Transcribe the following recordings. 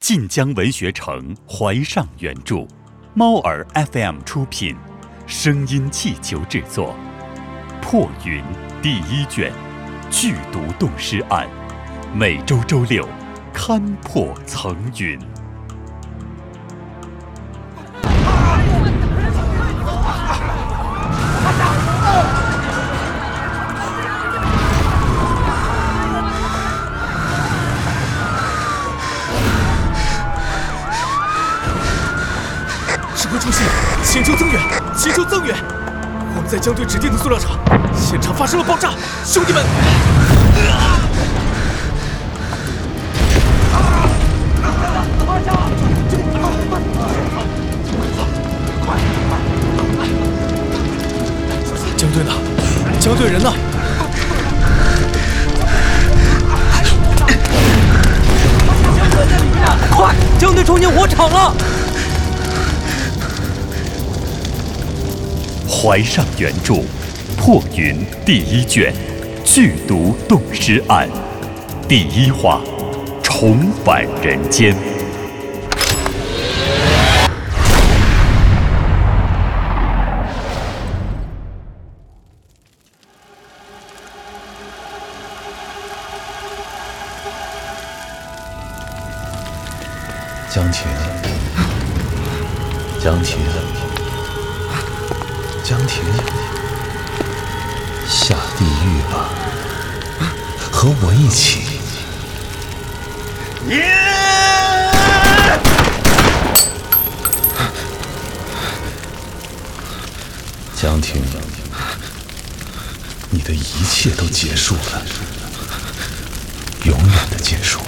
晋江文学城怀上原著，猫耳 FM 出品，声音气球制作，《破云》第一卷，剧毒冻尸案，每周周六勘破层云。请求增援，请求增援！我们在江队指定的塑料厂，现场发生了爆炸，兄弟们！江队呢？江队人呢？怀上原著，《破云》第一卷，剧毒冻尸案，第一话，重返人间。江琴，江婷，江婷，下地狱吧，和我一起。江婷，你的一切都结束了，永远的结束了。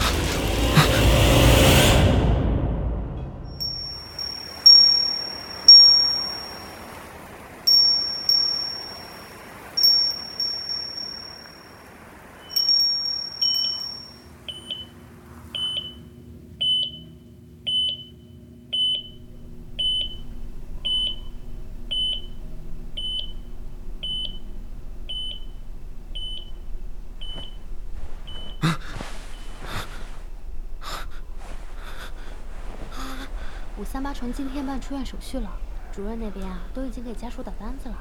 五三八床今天办出院手续了，主任那边啊都已经给家属打单子了。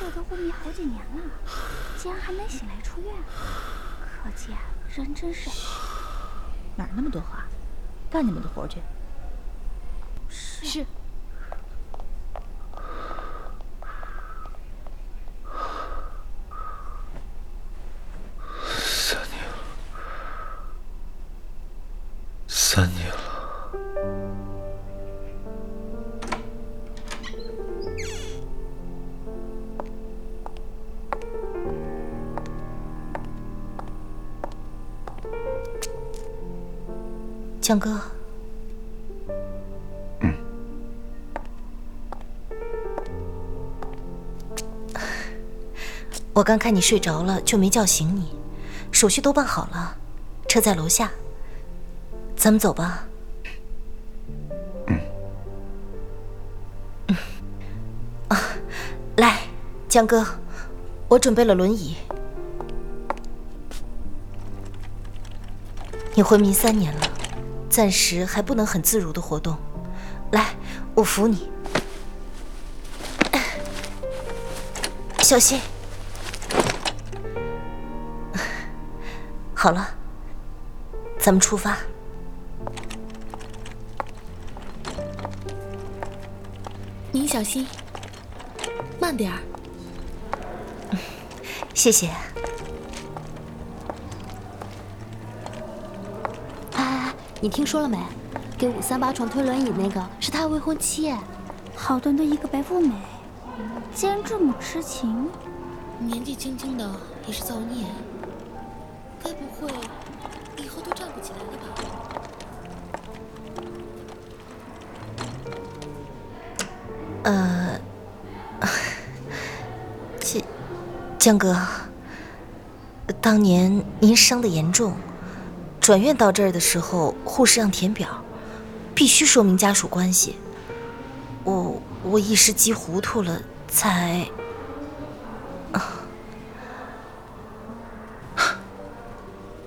这都昏迷好几年了，竟然还没醒来出院，可见人真是……哪那么多话？干你们的活去。是。三江哥，我刚看你睡着了，就没叫醒你。手续都办好了，车在楼下，咱们走吧。嗯。啊，来，江哥，我准备了轮椅。你昏迷三年了，暂时还不能很自如的活动。来，我扶你，小心。好了，咱们出发。您小心，慢点儿。谢谢。你听说了没？给五三八床推轮椅那个是他未婚妻哎。好端端一个白富美，竟然这么痴情，年纪轻轻的也是造孽。该不会以后都站不起来了吧？呃，江江哥，当年您伤得严重，转院到这儿的时候，护士让填表，必须说明家属关系。我我一时急糊涂了，才。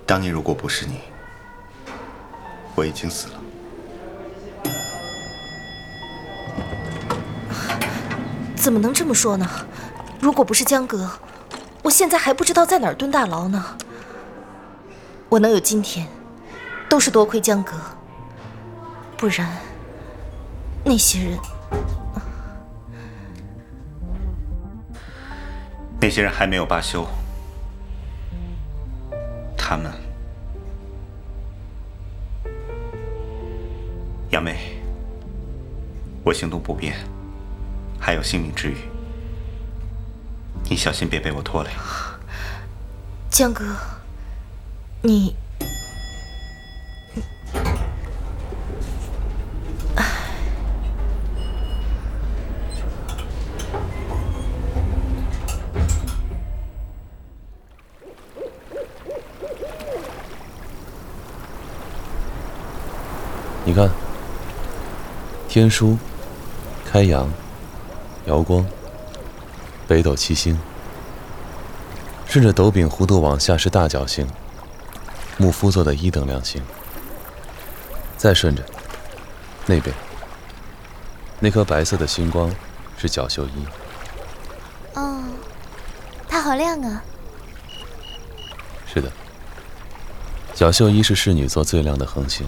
当年如果不是你，我已经死了。怎么能这么说呢？如果不是江哥，我现在还不知道在哪儿蹲大牢呢。我能有今天，都是多亏江哥，不然那些人，那些人还没有罢休，他们，杨梅，我行动不便，还有性命之虞，你小心别被我拖累。江哥，你，你看，天枢、开阳、瑶光、北斗七星，顺着斗柄弧度往下是大角星，木夫座的一等亮星。再顺着，那边，那颗白色的星光是角宿一。哦，它好亮啊！是的，角宿一是侍女座最亮的恒星。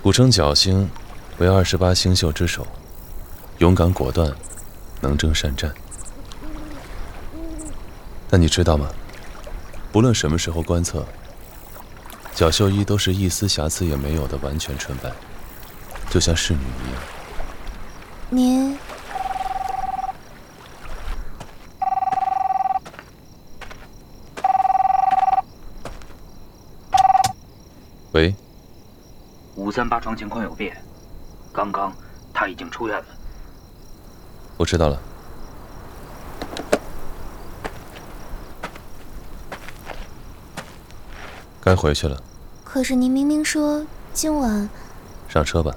古称角星，为二十八星宿之首，勇敢果断，能征善战。但你知道吗？不论什么时候观测，角宿一都是一丝瑕疵也没有的完全纯白，就像侍女一样。您喂，五三八床情况有变，刚刚他已经出院了。我知道了。该回去了，可是您明明说今晚上车吧。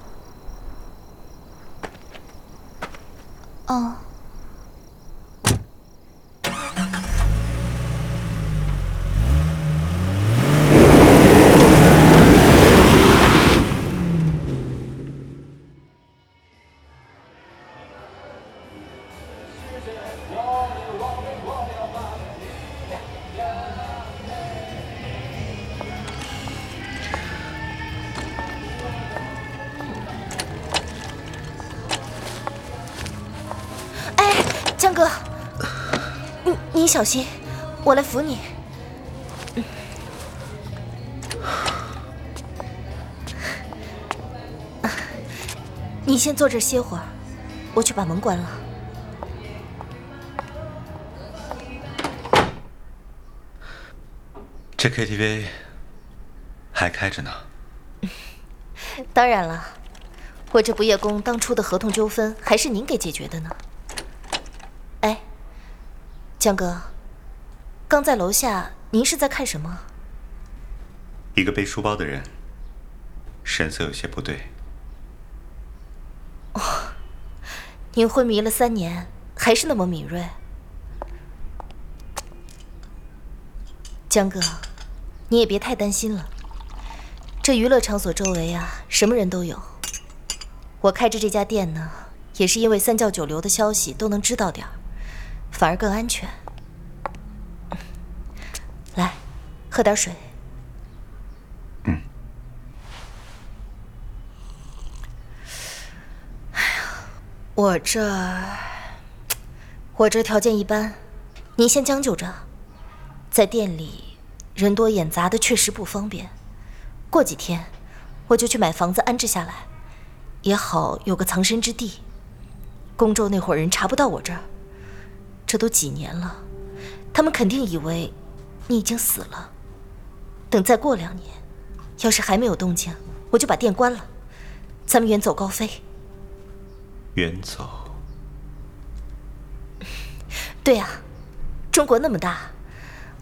哥，你你小心，我来扶你。啊你先坐这儿歇会儿，我去把门关了。这 KTV 还开着呢。当然了，我这不夜宫当初的合同纠纷还是您给解决的呢。哎，江哥，刚在楼下，您是在看什么？一个背书包的人，神色有些不对。哦您昏迷了三年，还是那么敏锐。江哥，你也别太担心了。这娱乐场所周围啊，什么人都有。我开着这家店呢，也是因为三教九流的消息都能知道点儿，反而更安全。来，喝点水。嗯。我这，我这条件一般，您先将就着。在店里人多眼杂的，确实不方便。过几天我就去买房子安置下来，也好有个藏身之地。宫州那伙人查不到我这儿，这都几年了，他们肯定以为你已经死了。等再过两年，要是还没有动静，我就把店关了，咱们远走高飞。远走，对啊、中国那么大，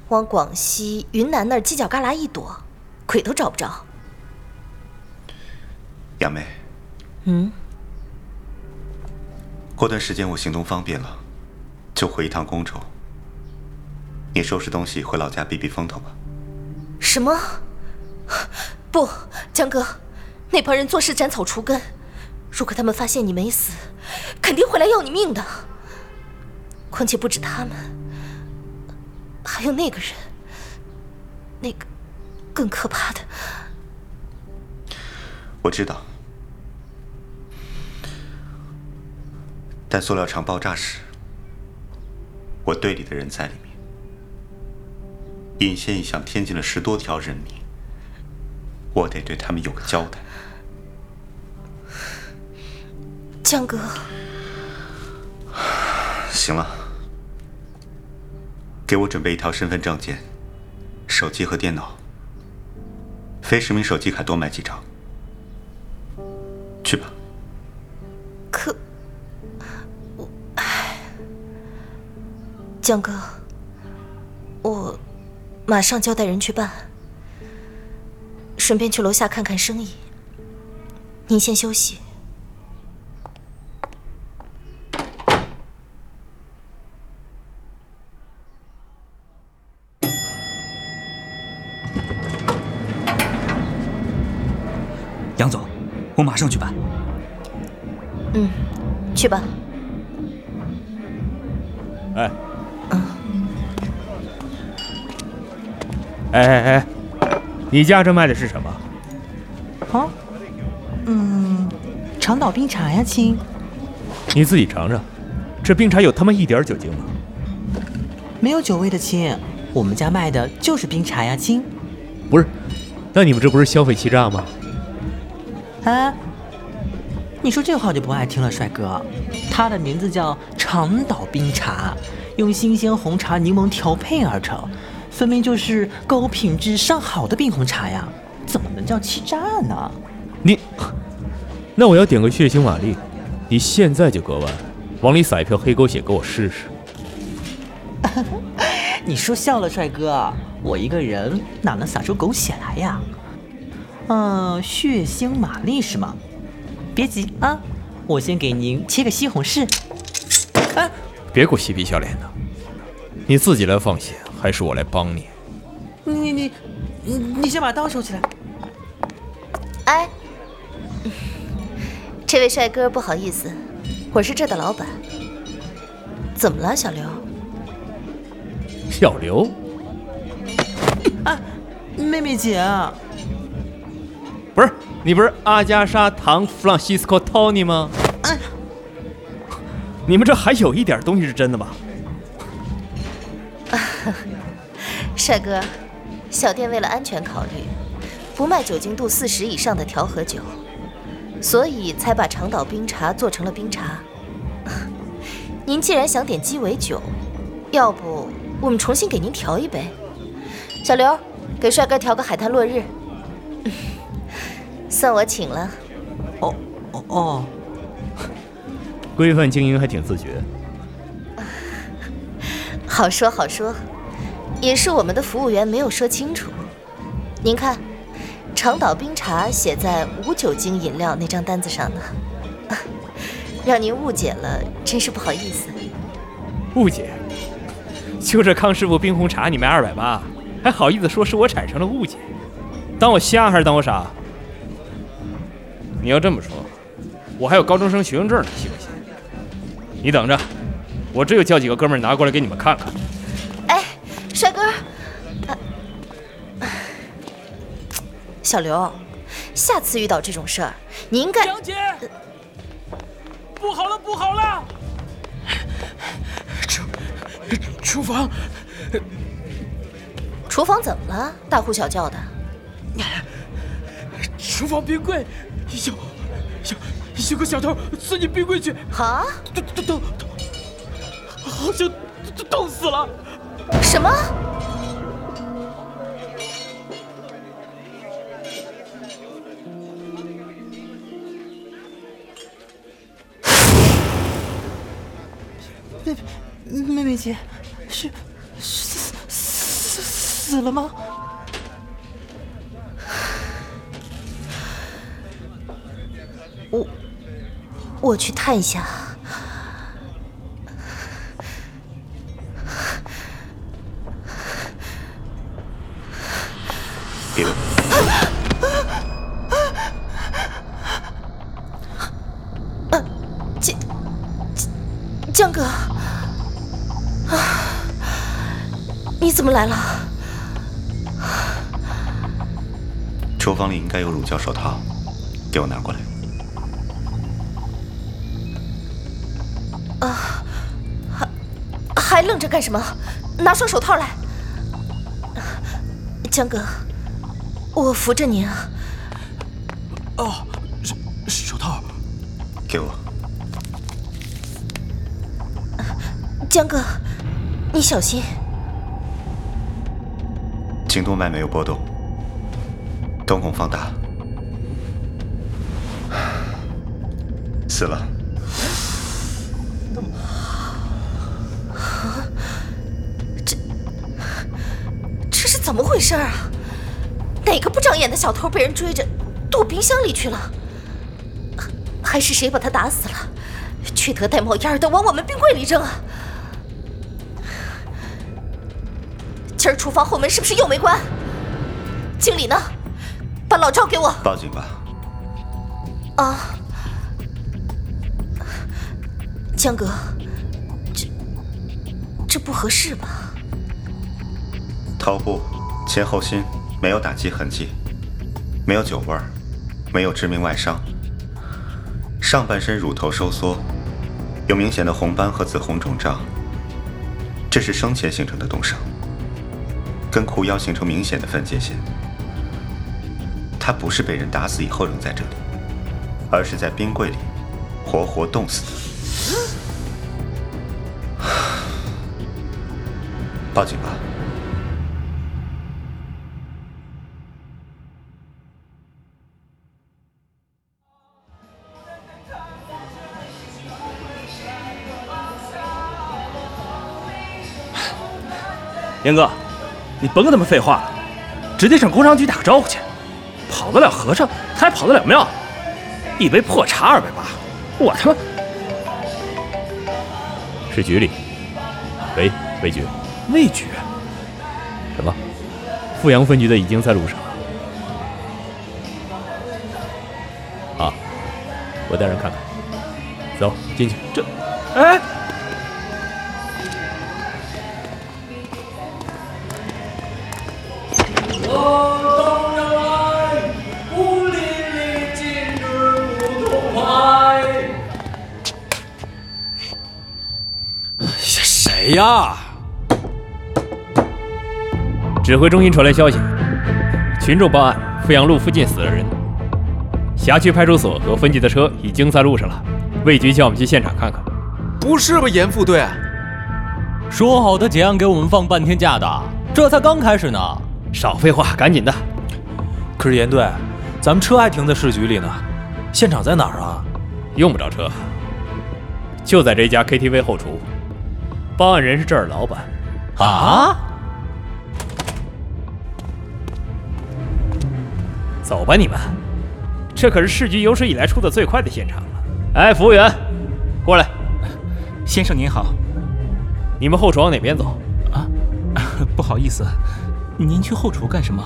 往广西、云南那儿犄角旮旯一躲，鬼都找不着。杨梅，嗯，过段时间我行动方便了，就回一趟宫州。你收拾东西回老家避避风头吧。什么？不，江哥，那帮人做事斩草除根，如果他们发现你没死，肯定会来要你命的。况且不止他们，还有那个人，那个更可怕的。我知道，但塑料厂爆炸时，我队里的人在里面。尹县一想添进了十多条人命，我得对他们有个交代。江哥，行了，给我准备一套身份证件、手机和电脑。非实名手机卡多买几张。江哥，我马上交代人去办，顺便去楼下看看生意。您先休息。杨总，我马上去办。嗯，去吧。哎，哎哎哎，你家这卖的是什么？啊？嗯，长岛冰茶呀，亲。你自己尝尝，这冰茶有他妈一点酒精吗？没有酒味的亲，我们家卖的就是冰茶呀，亲。不是，那你们这不是消费欺诈吗？啊，你说这话就不爱听了，帅哥。它的名字叫长岛冰茶，用新鲜红茶、柠檬调配而成，分明就是高品质上好的冰红茶呀，怎么能叫欺诈呢？你，那我要点个血腥玛丽，你现在就割腕，往里撒一瓢黑狗血给我试试。你说笑了，帅哥，我一个人哪能撒出狗血来呀？嗯，血腥玛丽是吗？别急啊，我先给您切个西红柿。啊，别给我嬉皮笑脸的，你自己来放血还是我来帮你？你你你你先把刀收起来。哎，这位帅哥，不好意思，我是这的老板。怎么了，小刘？小刘？啊，妹妹姐。不是你不是阿加莎·唐·弗朗西斯科·托尼吗？哎，你们这还有一点东西是真的吗？帅哥，小店为了安全考虑，不卖酒精度四十以上的调和酒，所以才把长岛冰茶做成了冰茶。您既然想点鸡尾酒，要不我们重新给您调一杯？小刘，给帅哥调个海滩落日。算我请了。哦哦哦，规范经营还挺自觉。好说好说，也是我们的服务员没有说清楚。您看，长岛冰茶写在无酒精饮料那张单子上呢，让您误解了，真是不好意思。误解？就这康师傅冰红茶你卖二百八，还好意思说是我产生了误解？当我瞎还是当我傻？你要这么说，我还有高中生学生证呢，信不信？你等着，我这就叫几个哥们儿拿过来给你们看看。哎，帅哥，小刘，下次遇到这种事儿，你应该……杨姐，不好了，不好了！厨厨房，厨房怎么了？大呼小叫的。厨房冰柜。有有有个小偷钻进冰柜去！啊！冻冻冻冻，好像冻死了！什么？妹妹妹姐，是死死死了吗？我我去探一下。么来了？厨房里应该有乳胶手套，给我拿过来。啊，还还愣着干什么？拿双手套来。江哥，我扶着您啊。哦，手手套，给我。江哥，你小心。颈动脉没有波动，瞳孔放大，死了。这这是怎么回事啊？哪个不长眼的小偷被人追着躲冰箱里去了？还是谁把他打死了？缺德带冒烟的往我们冰柜里扔啊！今儿厨房后门是不是又没关？经理呢？把老赵给我。报警吧。啊，江哥，这这不合适吧？头部前后心没有打击痕迹，没有酒味儿，没有致命外伤。上半身乳头收缩，有明显的红斑和紫红肿胀，这是生前形成的冻伤。跟裤腰形成明显的分界线，他不是被人打死以后扔在这里，而是在冰柜里活活冻死的。报警吧。严哥。你甭跟他们废话了，直接上工商局打个招呼去。跑得了和尚，他还跑得了庙？一杯破茶二百八，我他妈！是局里。喂，魏局。魏局？什么？富阳分局的已经在路上了。啊，我带人看看。走进去。这，哎。呀？指挥中心传来消息，群众报案，富阳路附近死了人。辖区派出所和分局的车已经在路上了，魏局叫我们去现场看看。不是吧，严副队？说好的结案给我们放半天假的，这才刚开始呢。少废话，赶紧的。可是严队，咱们车还停在市局里呢，现场在哪儿啊？用不着车，就在这家 KTV 后厨。报案人是这儿老板，啊！走吧，你们，这可是市局有史以来出的最快的现场了。哎，服务员，过来。先生您好，你们后厨往哪边走？啊，不好意思，您去后厨干什么？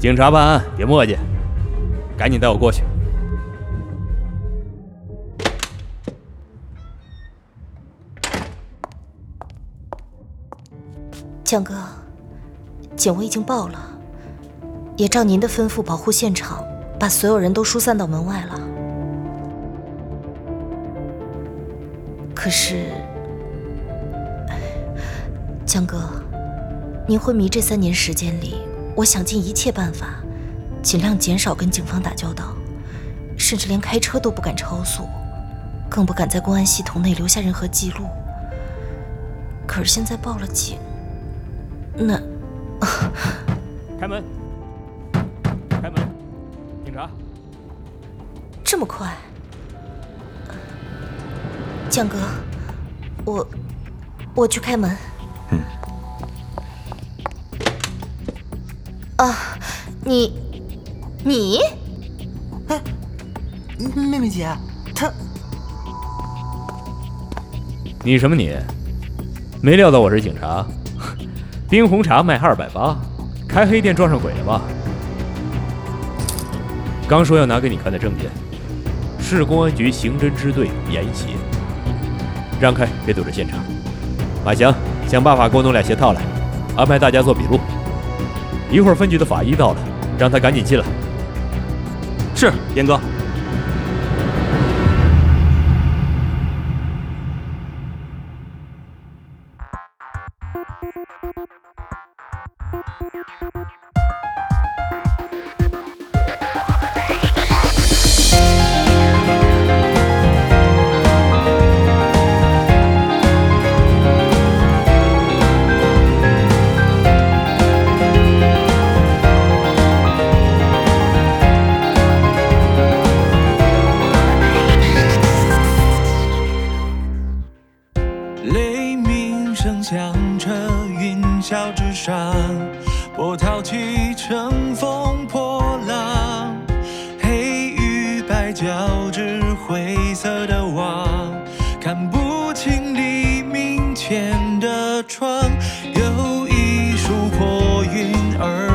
警察办案，别磨叽，赶紧带我过去。江哥，警卫已经报了，也照您的吩咐保护现场，把所有人都疏散到门外了。可是，江哥，您昏迷这三年时间里，我想尽一切办法，尽量减少跟警方打交道，甚至连开车都不敢超速，更不敢在公安系统内留下任何记录。可是现在报了警。那，开门，开门，警察，这么快，江哥，我我去开门。嗯。啊，你你，哎，妹妹姐，她，你什么你？没料到我是警察。冰红茶卖二百八开黑店撞上鬼了吧？刚说要拿给你看的证件市公安局刑侦支队严刑让开别堵着现场。马翔想办法给我弄俩鞋套来安排大家做笔录。一会儿分局的法医到了让他赶紧进来。是严哥。的窗有一束破云而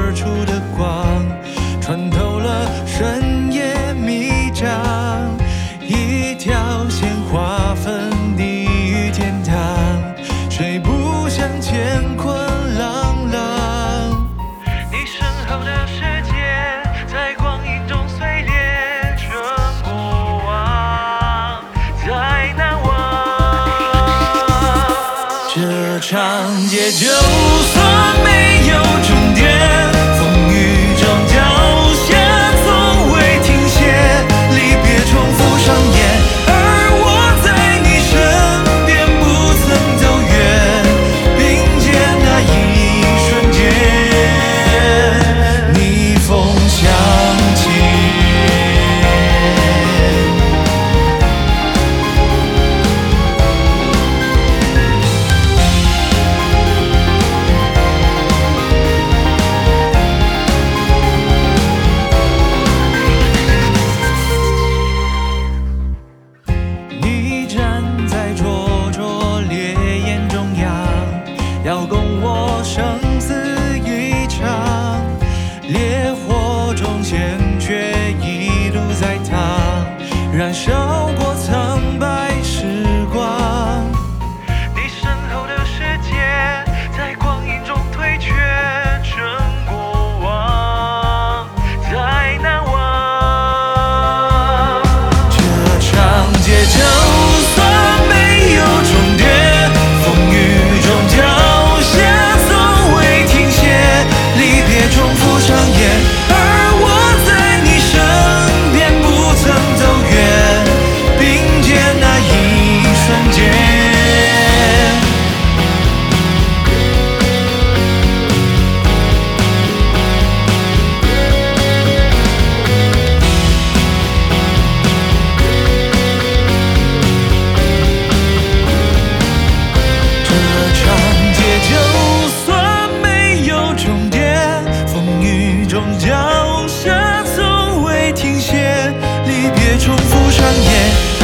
放下，从未停歇，离别重复上演。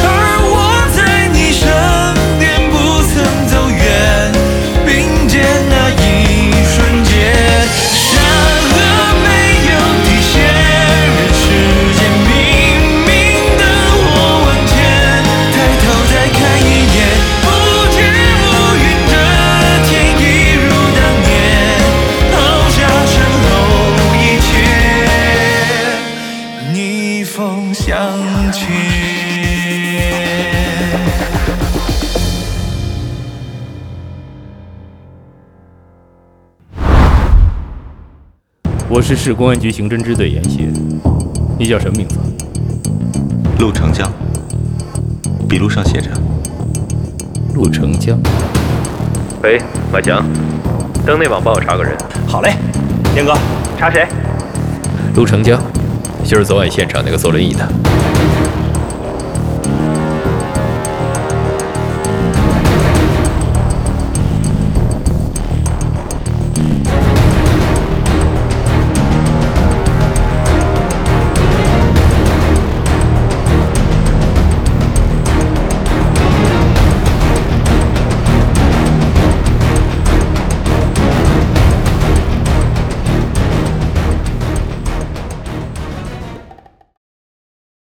我是市公安局刑侦支队严协，你叫什么名字？陆长江。笔录上写着：陆长江。喂，马强，登内网帮我查个人。好嘞，天哥，查谁？陆长江。就是昨晚现场那个坐轮椅的。